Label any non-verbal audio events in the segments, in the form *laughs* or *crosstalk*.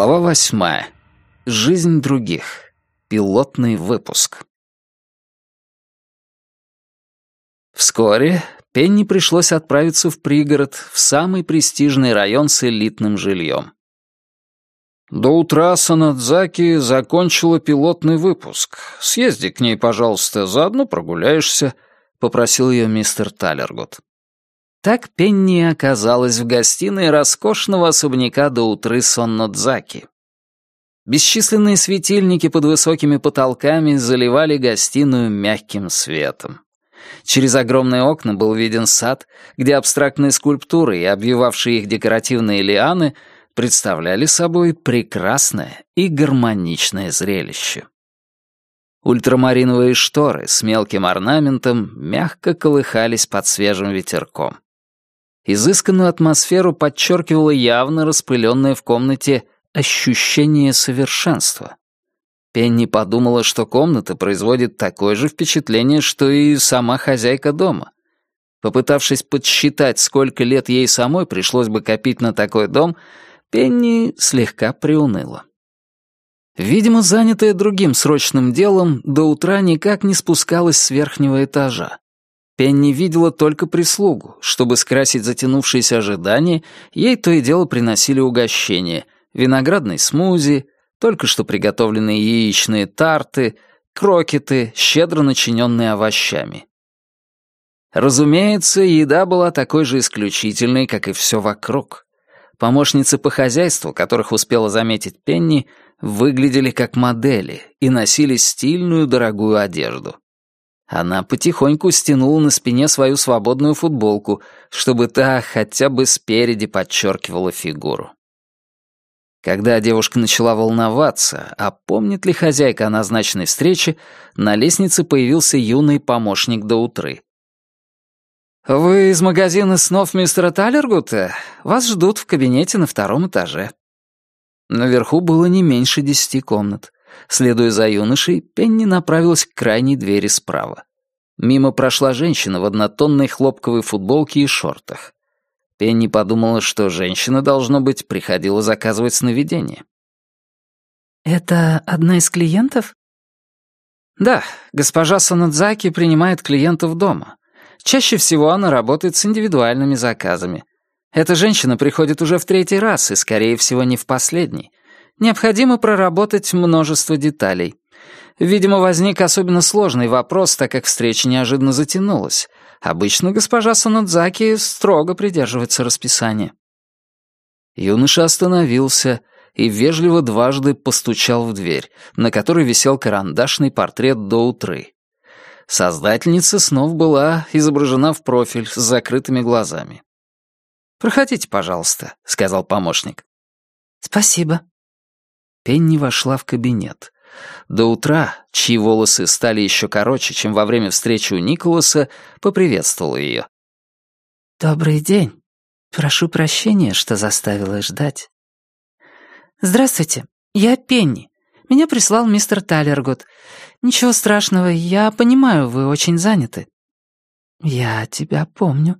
Глава восьмая. Жизнь других. Пилотный выпуск. Вскоре Пенни пришлось отправиться в пригород, в самый престижный район с элитным жильем. «До утра Санадзаки закончила пилотный выпуск. Съезди к ней, пожалуйста, заодно прогуляешься», — попросил ее мистер Талергот. Так Пенни оказалась в гостиной роскошного особняка до утры Соннодзаки. Бесчисленные светильники под высокими потолками заливали гостиную мягким светом. Через огромные окна был виден сад, где абстрактные скульптуры и обвивавшие их декоративные лианы представляли собой прекрасное и гармоничное зрелище. Ультрамариновые шторы с мелким орнаментом мягко колыхались под свежим ветерком. Изысканную атмосферу подчеркивало явно распыленное в комнате ощущение совершенства. Пенни подумала, что комната производит такое же впечатление, что и сама хозяйка дома. Попытавшись подсчитать, сколько лет ей самой пришлось бы копить на такой дом, Пенни слегка приуныла. Видимо, занятая другим срочным делом, до утра никак не спускалась с верхнего этажа. Пенни видела только прислугу. Чтобы скрасить затянувшееся ожидание, ей то и дело приносили угощения — виноградный смузи, только что приготовленные яичные тарты, крокеты, щедро начиненные овощами. Разумеется, еда была такой же исключительной, как и все вокруг. Помощницы по хозяйству, которых успела заметить Пенни, выглядели как модели и носили стильную дорогую одежду. Она потихоньку стянула на спине свою свободную футболку, чтобы та хотя бы спереди подчеркивала фигуру. Когда девушка начала волноваться, а помнит ли хозяйка о назначенной встрече, на лестнице появился юный помощник до утры. «Вы из магазина снов мистера Талергута? Вас ждут в кабинете на втором этаже». Наверху было не меньше десяти комнат. Следуя за юношей, Пенни направилась к крайней двери справа. Мимо прошла женщина в однотонной хлопковой футболке и шортах. Пенни подумала, что женщина, должно быть, приходила заказывать сновидение. «Это одна из клиентов?» «Да, госпожа Санадзаки принимает клиентов дома. Чаще всего она работает с индивидуальными заказами. Эта женщина приходит уже в третий раз и, скорее всего, не в последний. Необходимо проработать множество деталей. Видимо, возник особенно сложный вопрос, так как встреча неожиданно затянулась. Обычно госпожа Санадзаки строго придерживается расписания. Юноша остановился и вежливо дважды постучал в дверь, на которой висел карандашный портрет до утры. Создательница снов была изображена в профиль с закрытыми глазами. «Проходите, пожалуйста», — сказал помощник. «Спасибо». Пенни вошла в кабинет. До утра, чьи волосы стали еще короче, чем во время встречи у Николаса, поприветствовала ее. «Добрый день. Прошу прощения, что заставила ждать». «Здравствуйте. Я Пенни. Меня прислал мистер Талергот. Ничего страшного, я понимаю, вы очень заняты». «Я тебя помню.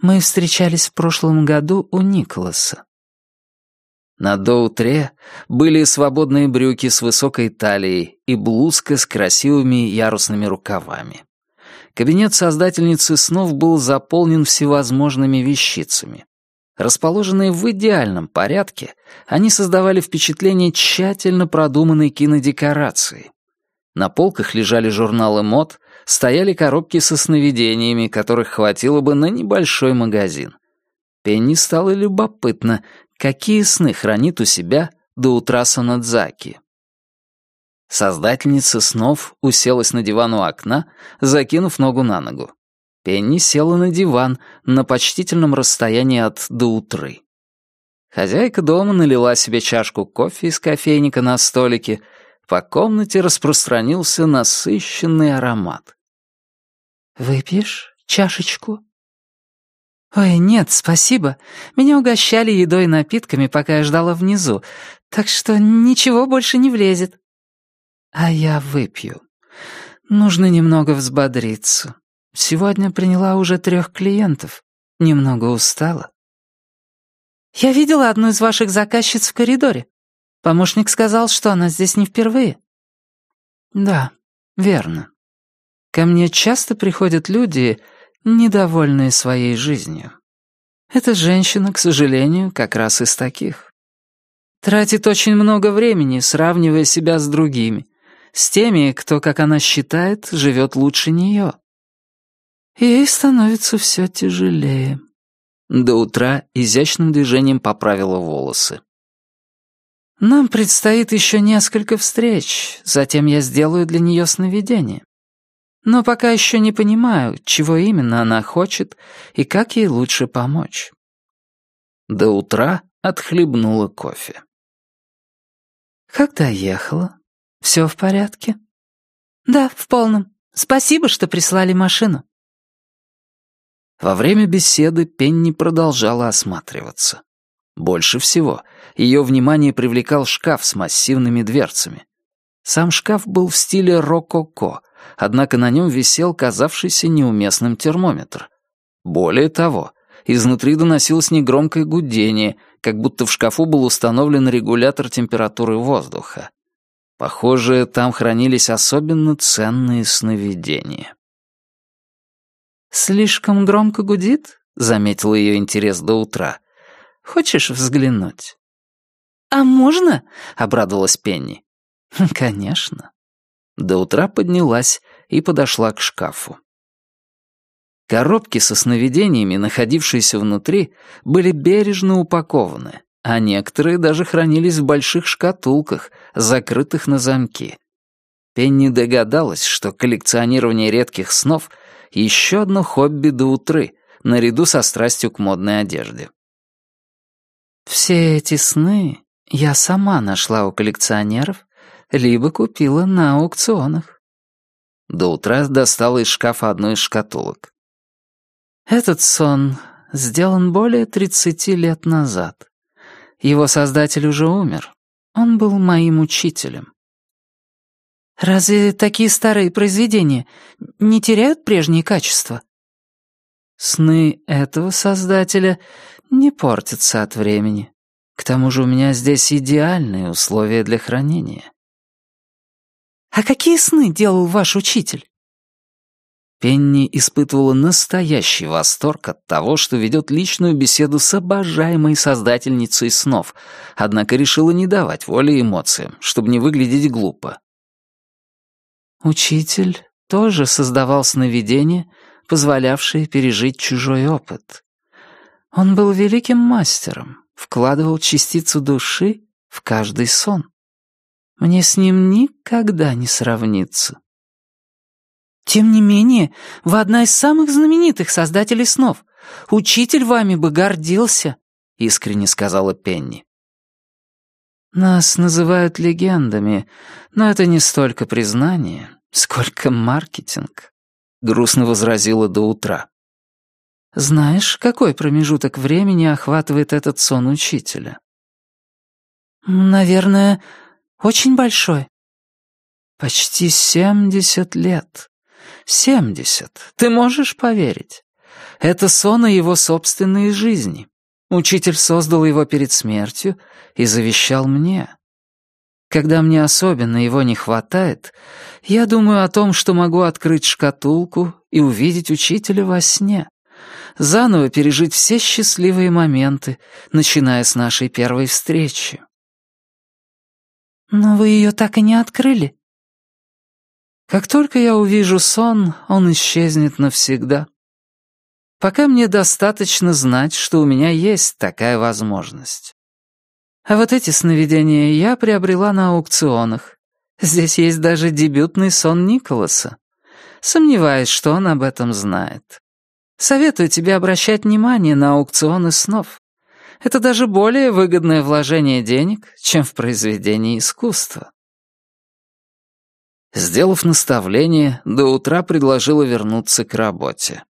Мы встречались в прошлом году у Николаса. На доутре были свободные брюки с высокой талией и блузка с красивыми ярусными рукавами. Кабинет создательницы снов был заполнен всевозможными вещицами. Расположенные в идеальном порядке, они создавали впечатление тщательно продуманной кинодекорации. На полках лежали журналы мод, стояли коробки со сновидениями, которых хватило бы на небольшой магазин. Пенни стало любопытно, какие сны хранит у себя до утра Санадзаки. Создательница снов уселась на диван у окна, закинув ногу на ногу. Пенни села на диван на почтительном расстоянии от до утры. Хозяйка дома налила себе чашку кофе из кофейника на столике. По комнате распространился насыщенный аромат. «Выпьешь чашечку?» «Ой, нет, спасибо. Меня угощали едой и напитками, пока я ждала внизу, так что ничего больше не влезет». «А я выпью. Нужно немного взбодриться. Сегодня приняла уже трех клиентов. Немного устала». «Я видела одну из ваших заказчиц в коридоре. Помощник сказал, что она здесь не впервые. Да, верно. Ко мне часто приходят люди, недовольные своей жизнью. Эта женщина, к сожалению, как раз из таких. Тратит очень много времени, сравнивая себя с другими, с теми, кто, как она считает, живет лучше нее. Ей становится все тяжелее. До утра изящным движением поправила волосы. Нам предстоит еще несколько встреч, затем я сделаю для нее сновидение. Но пока еще не понимаю, чего именно она хочет и как ей лучше помочь. До утра отхлебнула кофе. «Когда ехала? Все в порядке?» «Да, в полном. Спасибо, что прислали машину». Во время беседы Пенни продолжала осматриваться. Больше всего ее внимание привлекал шкаф с массивными дверцами. Сам шкаф был в стиле рококо, однако на нем висел казавшийся неуместным термометр. Более того, изнутри доносилось негромкое гудение, как будто в шкафу был установлен регулятор температуры воздуха. Похоже, там хранились особенно ценные сновидения. «Слишком громко гудит?» — заметил ее интерес до утра. «Хочешь взглянуть?» «А можно?» — обрадовалась Пенни. «Конечно». До утра поднялась и подошла к шкафу. Коробки со сновидениями, находившиеся внутри, были бережно упакованы, а некоторые даже хранились в больших шкатулках, закрытых на замки. Пенни догадалась, что коллекционирование редких снов — еще одно хобби до утры, наряду со страстью к модной одежде. «Все эти сны я сама нашла у коллекционеров, либо купила на аукционах». До утра достала из шкафа одну из шкатулок. «Этот сон сделан более тридцати лет назад. Его создатель уже умер. Он был моим учителем. Разве такие старые произведения не теряют прежние качества? Сны этого создателя не портятся от времени. К тому же у меня здесь идеальные условия для хранения. А какие сны делал ваш учитель? Пенни испытывала настоящий восторг от того, что ведет личную беседу с обожаемой создательницей снов, однако решила не давать воли эмоциям, чтобы не выглядеть глупо. Учитель тоже создавал сновидения, позволявшие пережить чужой опыт. Он был великим мастером, вкладывал частицу души в каждый сон. Мне с ним никогда не сравниться. Тем не менее, вы одна из самых знаменитых создателей снов. Учитель вами бы гордился, — искренне сказала Пенни. Нас называют легендами, но это не столько признание, сколько маркетинг, — грустно возразила до утра. Знаешь, какой промежуток времени охватывает этот сон учителя? Наверное, очень большой. Почти семьдесят лет. Семьдесят. Ты можешь поверить? Это сон о его собственной жизни. Учитель создал его перед смертью и завещал мне. Когда мне особенно его не хватает, я думаю о том, что могу открыть шкатулку и увидеть учителя во сне. Заново пережить все счастливые моменты, начиная с нашей первой встречи. «Но вы ее так и не открыли?» «Как только я увижу сон, он исчезнет навсегда», Пока мне достаточно знать, что у меня есть такая возможность. А вот эти сновидения я приобрела на аукционах. Здесь есть даже дебютный сон Николаса. Сомневаюсь, что он об этом знает. Советую тебе обращать внимание на аукционы снов. Это даже более выгодное вложение денег, чем в произведение искусства. Сделав наставление, до утра предложила вернуться к работе.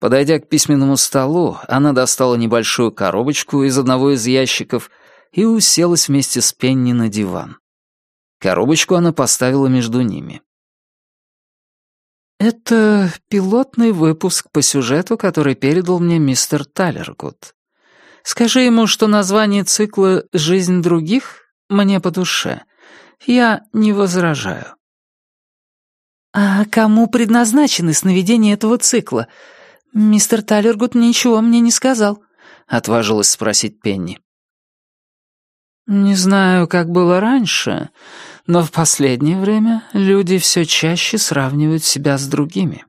Подойдя к письменному столу, она достала небольшую коробочку из одного из ящиков и уселась вместе с Пенни на диван. Коробочку она поставила между ними. «Это пилотный выпуск по сюжету, который передал мне мистер Талергуд. Скажи ему, что название цикла «Жизнь других» мне по душе. Я не возражаю». «А кому предназначены сновидения этого цикла? Мистер Талергут ничего мне не сказал», — отважилась спросить Пенни. «Не знаю, как было раньше, но в последнее время люди все чаще сравнивают себя с другими.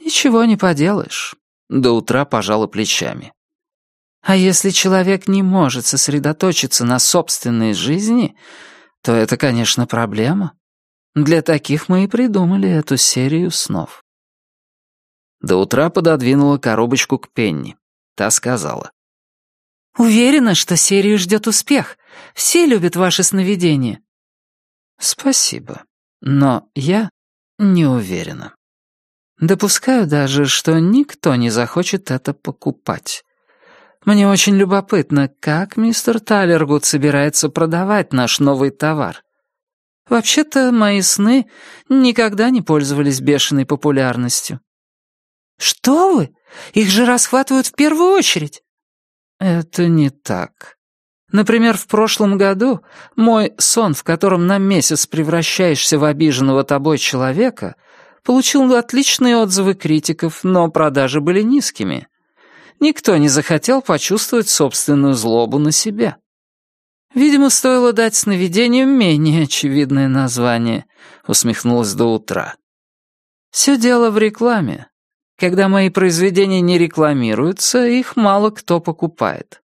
Ничего не поделаешь». До утра пожала плечами. А если человек не может сосредоточиться на собственной жизни, то это, конечно, проблема. Для таких мы и придумали эту серию снов. До утра пододвинула коробочку к Пенни. Та сказала. «Уверена, что серию ждет успех. Все любят ваши сновидения». «Спасибо, но я не уверена. Допускаю даже, что никто не захочет это покупать. Мне очень любопытно, как мистер Талергуд собирается продавать наш новый товар. Вообще-то мои сны никогда не пользовались бешеной популярностью. Что вы? Их же расхватывают в первую очередь. Это не так. Например, в прошлом году мой сон, в котором на месяц превращаешься в обиженного тобой человека, получил отличные отзывы критиков, но продажи были низкими. Никто не захотел почувствовать собственную злобу на себя. «Видимо, стоило дать сновидению менее очевидное название», — усмехнулась до утра. «Все дело в рекламе. Когда мои произведения не рекламируются, их мало кто покупает.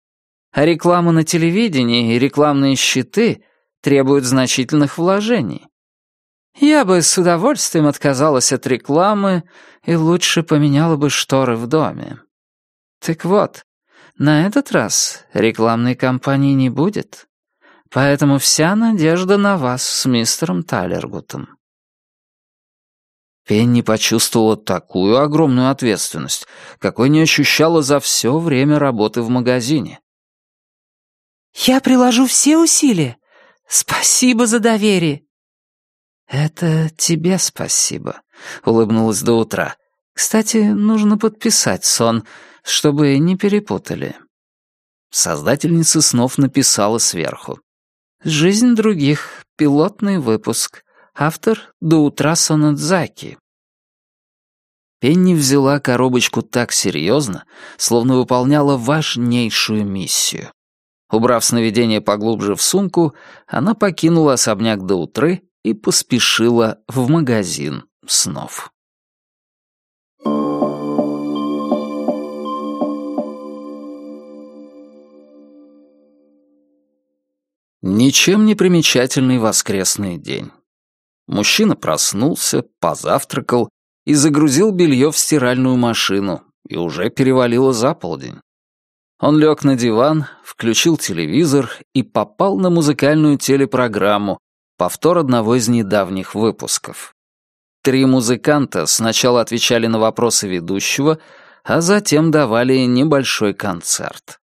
А реклама на телевидении и рекламные щиты требуют значительных вложений. Я бы с удовольствием отказалась от рекламы и лучше поменяла бы шторы в доме. Так вот, на этот раз рекламной кампании не будет. Поэтому вся надежда на вас с мистером Талергутом. Пенни почувствовала такую огромную ответственность, какой не ощущала за все время работы в магазине. «Я приложу все усилия. Спасибо за доверие». «Это тебе спасибо», — улыбнулась до утра. «Кстати, нужно подписать сон чтобы не перепутали». Создательница снов написала сверху. «Жизнь других. Пилотный выпуск. Автор до утра Сонадзаки». Пенни взяла коробочку так серьезно, словно выполняла важнейшую миссию. Убрав сновидение поглубже в сумку, она покинула особняк до утры и поспешила в магазин снов. Ничем не примечательный воскресный день. Мужчина проснулся, позавтракал и загрузил белье в стиральную машину, и уже перевалило за полдень. Он лег на диван, включил телевизор и попал на музыкальную телепрограмму, повтор одного из недавних выпусков. Три музыканта сначала отвечали на вопросы ведущего, а затем давали небольшой концерт.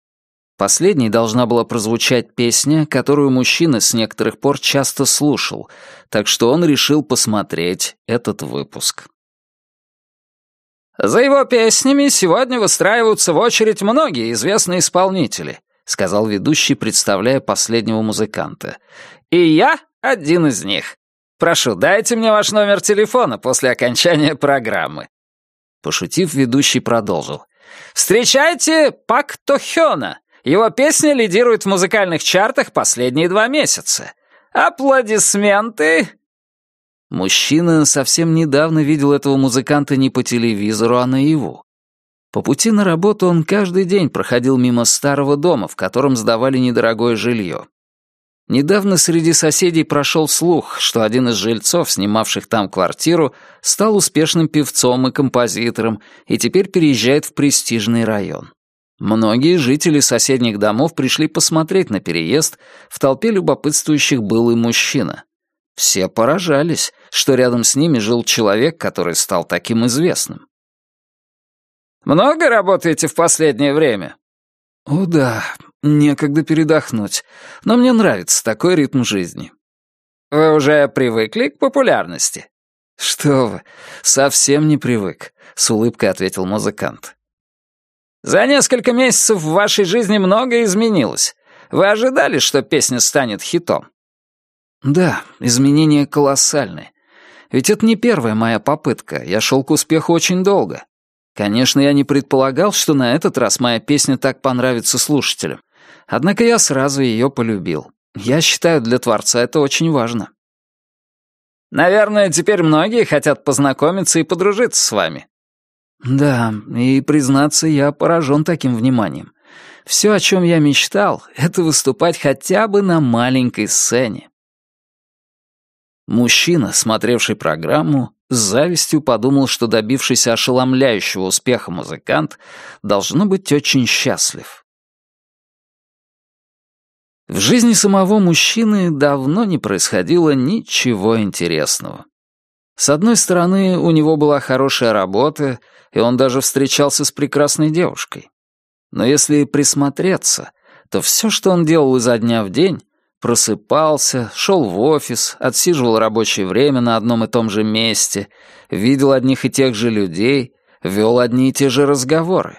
Последней должна была прозвучать песня, которую мужчина с некоторых пор часто слушал, так что он решил посмотреть этот выпуск. «За его песнями сегодня выстраиваются в очередь многие известные исполнители», сказал ведущий, представляя последнего музыканта. «И я один из них. Прошу, дайте мне ваш номер телефона после окончания программы». Пошутив, ведущий продолжил. «Встречайте Пак Тохёна, его песня лидирует в музыкальных чартах последние два месяца. Аплодисменты!» Мужчина совсем недавно видел этого музыканта не по телевизору, а наяву. По пути на работу он каждый день проходил мимо старого дома, в котором сдавали недорогое жилье. Недавно среди соседей прошел слух, что один из жильцов, снимавших там квартиру, стал успешным певцом и композитором и теперь переезжает в престижный район. Многие жители соседних домов пришли посмотреть на переезд, в толпе любопытствующих был и мужчина. Все поражались, что рядом с ними жил человек, который стал таким известным. «Много работаете в последнее время?» «О да, некогда передохнуть, но мне нравится такой ритм жизни». «Вы уже привыкли к популярности?» «Что вы, совсем не привык», — с улыбкой ответил музыкант. За несколько месяцев в вашей жизни многое изменилось. Вы ожидали, что песня станет хитом?» «Да, изменения колоссальны. Ведь это не первая моя попытка, я шел к успеху очень долго. Конечно, я не предполагал, что на этот раз моя песня так понравится слушателям. Однако я сразу ее полюбил. Я считаю, для творца это очень важно. Наверное, теперь многие хотят познакомиться и подружиться с вами. Да, и, признаться, я поражен таким вниманием. Все, о чем я мечтал, это выступать хотя бы на маленькой сцене. Мужчина, смотревший программу, с завистью подумал, что добившийся ошеломляющего успеха музыкант должно быть очень счастлив. В жизни самого мужчины давно не происходило ничего интересного. С одной стороны, у него была хорошая работа, и он даже встречался с прекрасной девушкой. Но если присмотреться, то все, что он делал изо дня в день, просыпался, шел в офис, отсиживал рабочее время на одном и том же месте, видел одних и тех же людей, вел одни и те же разговоры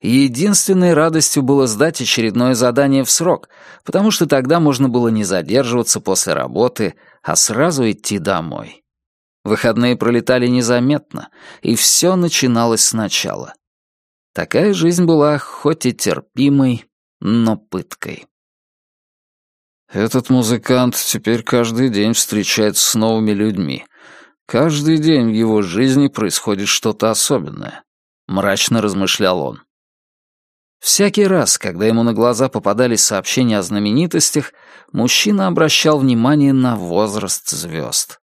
единственной радостью было сдать очередное задание в срок, потому что тогда можно было не задерживаться после работы, а сразу идти домой. Выходные пролетали незаметно, и все начиналось сначала. Такая жизнь была хоть и терпимой, но пыткой. Этот музыкант теперь каждый день встречается с новыми людьми. Каждый день в его жизни происходит что-то особенное. Мрачно размышлял он. Всякий раз, когда ему на глаза попадались сообщения о знаменитостях, мужчина обращал внимание на возраст звезд.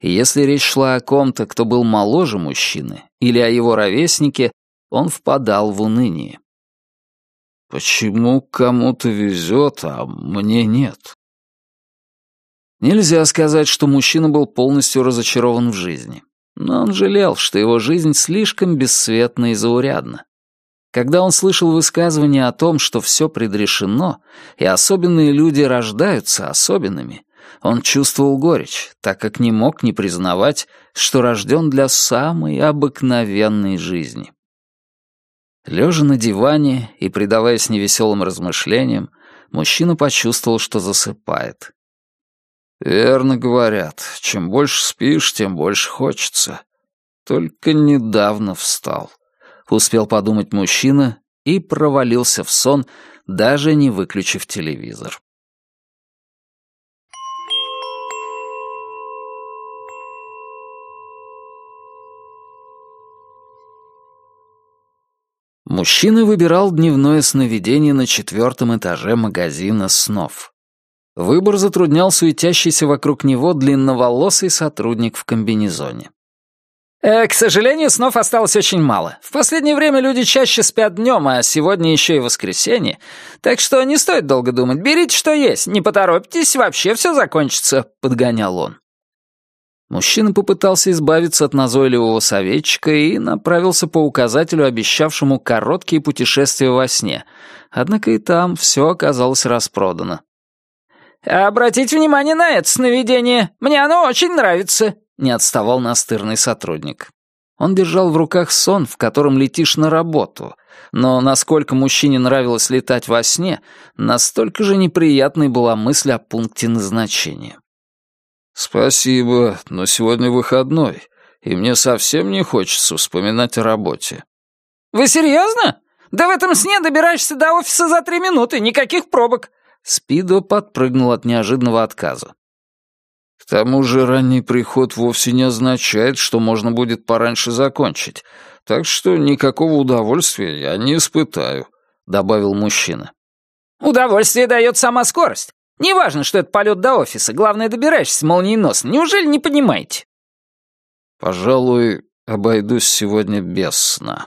Если речь шла о ком-то, кто был моложе мужчины, или о его ровеснике, он впадал в уныние. «Почему кому-то везет, а мне нет?» Нельзя сказать, что мужчина был полностью разочарован в жизни. Но он жалел, что его жизнь слишком бесцветна и заурядна. Когда он слышал высказывания о том, что все предрешено, и особенные люди рождаются особенными, он чувствовал горечь, так как не мог не признавать, что рожден для самой обыкновенной жизни. Лежа на диване и предаваясь невеселым размышлениям, мужчина почувствовал, что засыпает. «Верно говорят, чем больше спишь, тем больше хочется. Только недавно встал» успел подумать мужчина и провалился в сон, даже не выключив телевизор. Мужчина выбирал дневное сновидение на четвертом этаже магазина снов. Выбор затруднял суетящийся вокруг него длинноволосый сотрудник в комбинезоне. Э, к сожалению, снов осталось очень мало. В последнее время люди чаще спят днем, а сегодня еще и воскресенье. Так что не стоит долго думать. Берите, что есть. Не поторопитесь, вообще все закончится», — подгонял он. Мужчина попытался избавиться от назойливого советчика и направился по указателю, обещавшему короткие путешествия во сне. Однако и там все оказалось распродано. «Обратите внимание на это сновидение. Мне оно очень нравится», не отставал настырный сотрудник. Он держал в руках сон, в котором летишь на работу, но насколько мужчине нравилось летать во сне, настолько же неприятной была мысль о пункте назначения. «Спасибо, но сегодня выходной, и мне совсем не хочется вспоминать о работе». «Вы серьезно? Да в этом сне добираешься до офиса за три минуты, никаких пробок!» Спидо подпрыгнул от неожиданного отказа. К тому же ранний приход вовсе не означает, что можно будет пораньше закончить, так что никакого удовольствия я не испытаю», — добавил мужчина. «Удовольствие дает сама скорость. Неважно, что это полет до офиса, главное, добираешься молниеносно. Неужели не понимаете?» «Пожалуй, обойдусь сегодня без сна».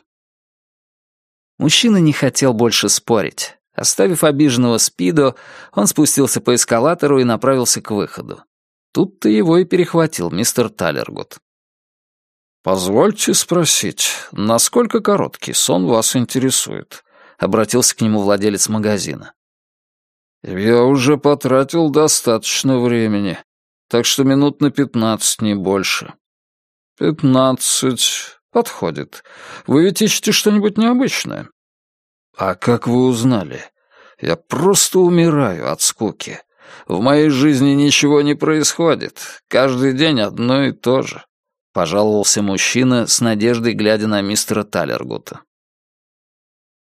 Мужчина не хотел больше спорить. Оставив обиженного Спидо, он спустился по эскалатору и направился к выходу. Тут-то его и перехватил мистер Талергут. «Позвольте спросить, насколько короткий сон вас интересует?» — обратился к нему владелец магазина. «Я уже потратил достаточно времени, так что минут на пятнадцать, не больше». «Пятнадцать подходит. Вы ведь ищете что-нибудь необычное?» «А как вы узнали? Я просто умираю от скуки. В моей жизни ничего не происходит. Каждый день одно и то же», — пожаловался мужчина с надеждой, глядя на мистера Талергута.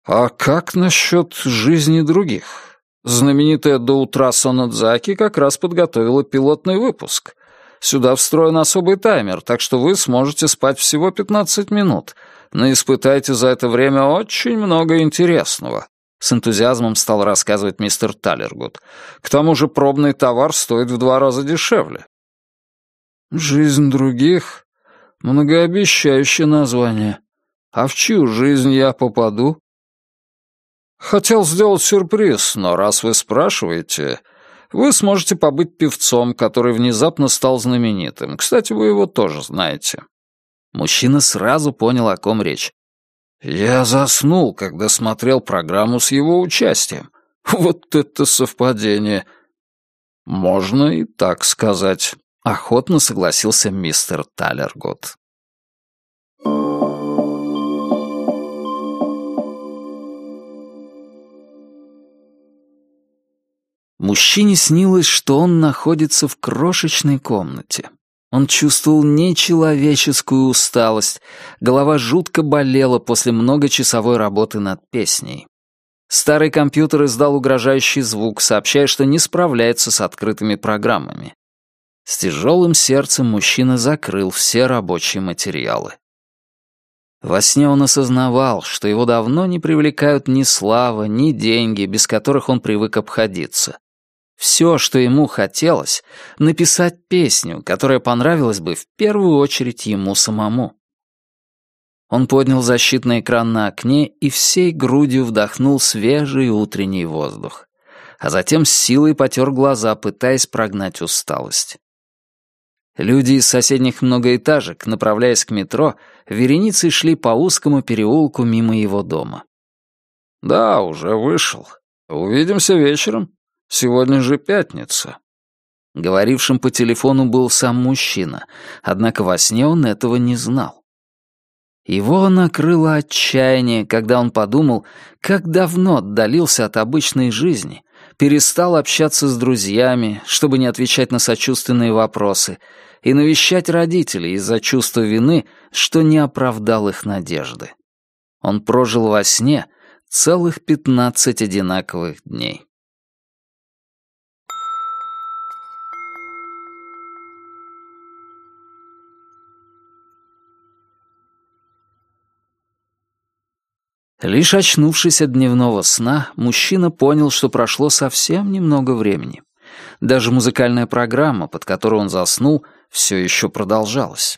«А как насчет жизни других? Знаменитая до утра Сонадзаки как раз подготовила пилотный выпуск. Сюда встроен особый таймер, так что вы сможете спать всего 15 минут, но испытайте за это время очень много интересного. С энтузиазмом стал рассказывать мистер Талергуд. К тому же пробный товар стоит в два раза дешевле. «Жизнь других?» Многообещающее название. А в чью жизнь я попаду? Хотел сделать сюрприз, но раз вы спрашиваете, вы сможете побыть певцом, который внезапно стал знаменитым. Кстати, вы его тоже знаете. Мужчина сразу понял, о ком речь. Я заснул, когда смотрел программу с его участием. *laughs* Вот это совпадение. Можно и так сказать. Охотно согласился мистер Талергот. Мужчине снилось, что он находится в крошечной комнате. Он чувствовал нечеловеческую усталость, голова жутко болела после многочасовой работы над песней. Старый компьютер издал угрожающий звук, сообщая, что не справляется с открытыми программами. С тяжелым сердцем мужчина закрыл все рабочие материалы. Во сне он осознавал, что его давно не привлекают ни слава, ни деньги, без которых он привык обходиться. Все, что ему хотелось, написать песню, которая понравилась бы в первую очередь ему самому. Он поднял защитный экран на окне и всей грудью вдохнул свежий утренний воздух, а затем с силой потер глаза, пытаясь прогнать усталость. Люди из соседних многоэтажек, направляясь к метро, вереницей шли по узкому переулку мимо его дома. «Да, уже вышел. Увидимся вечером», Сегодня же пятница». Говорившим по телефону был сам мужчина, однако во сне он этого не знал. Его накрыло отчаяние, когда он подумал, как давно отдалился от обычной жизни, перестал общаться с друзьями, чтобы не отвечать на сочувственные вопросы, и навещать родителей из-за чувства вины, что не оправдал их надежды. Он прожил во сне целых пятнадцать одинаковых дней. Лишь очнувшись от дневного сна, мужчина понял, что прошло совсем немного времени. Даже музыкальная программа, под которой он заснул, все еще продолжалась.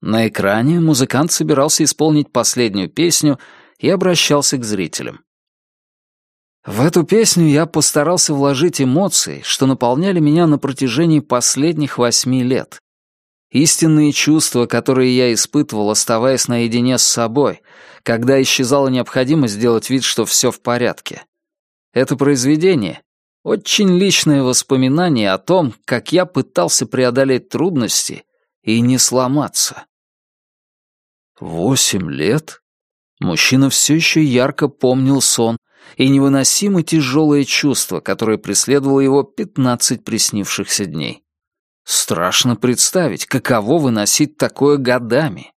На экране музыкант собирался исполнить последнюю песню и обращался к зрителям. В эту песню я постарался вложить эмоции, что наполняли меня на протяжении последних восьми лет. Истинные чувства, которые я испытывал, оставаясь наедине с собой, когда исчезала необходимость сделать вид, что все в порядке. Это произведение — очень личное воспоминание о том, как я пытался преодолеть трудности и не сломаться. Восемь лет? Мужчина все еще ярко помнил сон и невыносимо тяжелое чувство, которое преследовало его пятнадцать приснившихся дней. Страшно представить, каково выносить такое годами.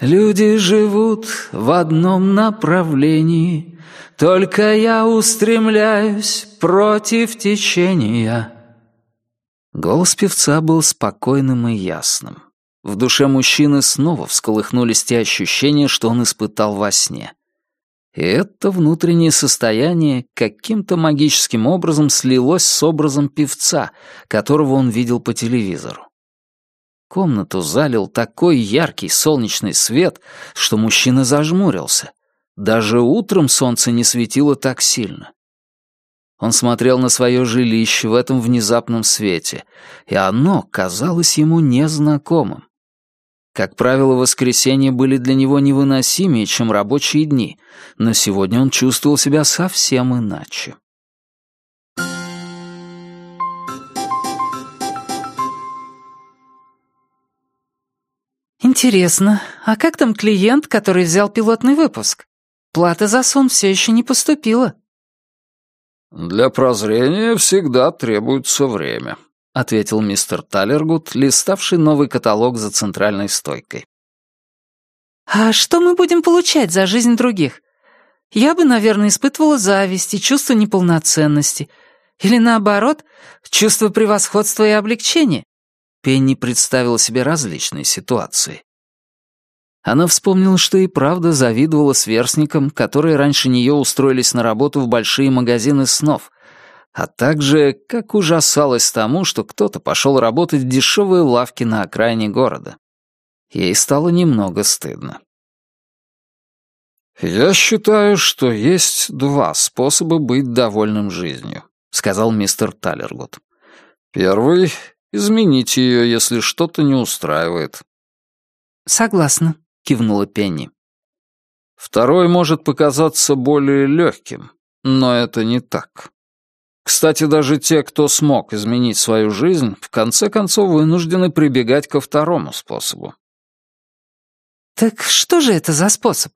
Люди живут в одном направлении, Только я устремляюсь против течения. Голос певца был спокойным и ясным. В душе мужчины снова всколыхнулись те ощущения, что он испытал во сне. И это внутреннее состояние каким-то магическим образом слилось с образом певца, которого он видел по телевизору. Комнату залил такой яркий солнечный свет, что мужчина зажмурился. Даже утром солнце не светило так сильно. Он смотрел на свое жилище в этом внезапном свете, и оно казалось ему незнакомым. Как правило, воскресенья были для него невыносимее, чем рабочие дни, но сегодня он чувствовал себя совсем иначе. «Интересно, а как там клиент, который взял пилотный выпуск? плата за сон все еще не поступила». «Для прозрения всегда требуется время», — ответил мистер Талергут, листавший новый каталог за центральной стойкой. «А что мы будем получать за жизнь других? Я бы, наверное, испытывала зависть и чувство неполноценности. Или наоборот, чувство превосходства и облегчения». Пенни представила себе различные ситуации. Она вспомнила, что и правда завидовала сверстникам, которые раньше нее устроились на работу в большие магазины снов, а также как ужасалась тому, что кто-то пошел работать в дешевые лавки на окраине города. Ей стало немного стыдно. «Я считаю, что есть два способа быть довольным жизнью», — сказал мистер Талергут. «Первый — изменить ее, если что-то не устраивает». «Согласна», — кивнула Пенни. Второй может показаться более легким, но это не так. Кстати, даже те, кто смог изменить свою жизнь, в конце концов вынуждены прибегать ко второму способу. «Так что же это за способ?»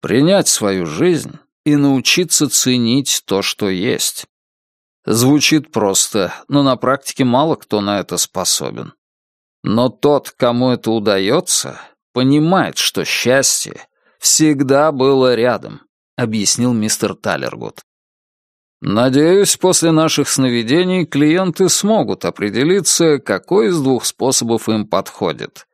Принять свою жизнь и научиться ценить то, что есть. Звучит просто, но на практике мало кто на это способен. Но тот, кому это удается, понимает, что счастье всегда было рядом», — объяснил мистер Талергут. «Надеюсь, после наших сновидений клиенты смогут определиться, какой из двух способов им подходит.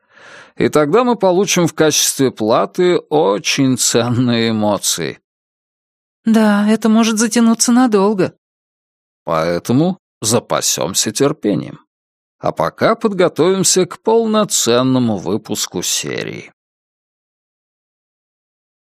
И тогда мы получим в качестве платы очень ценные эмоции». «Да, это может затянуться надолго». «Поэтому запасемся терпением». А пока подготовимся к полноценному выпуску серии.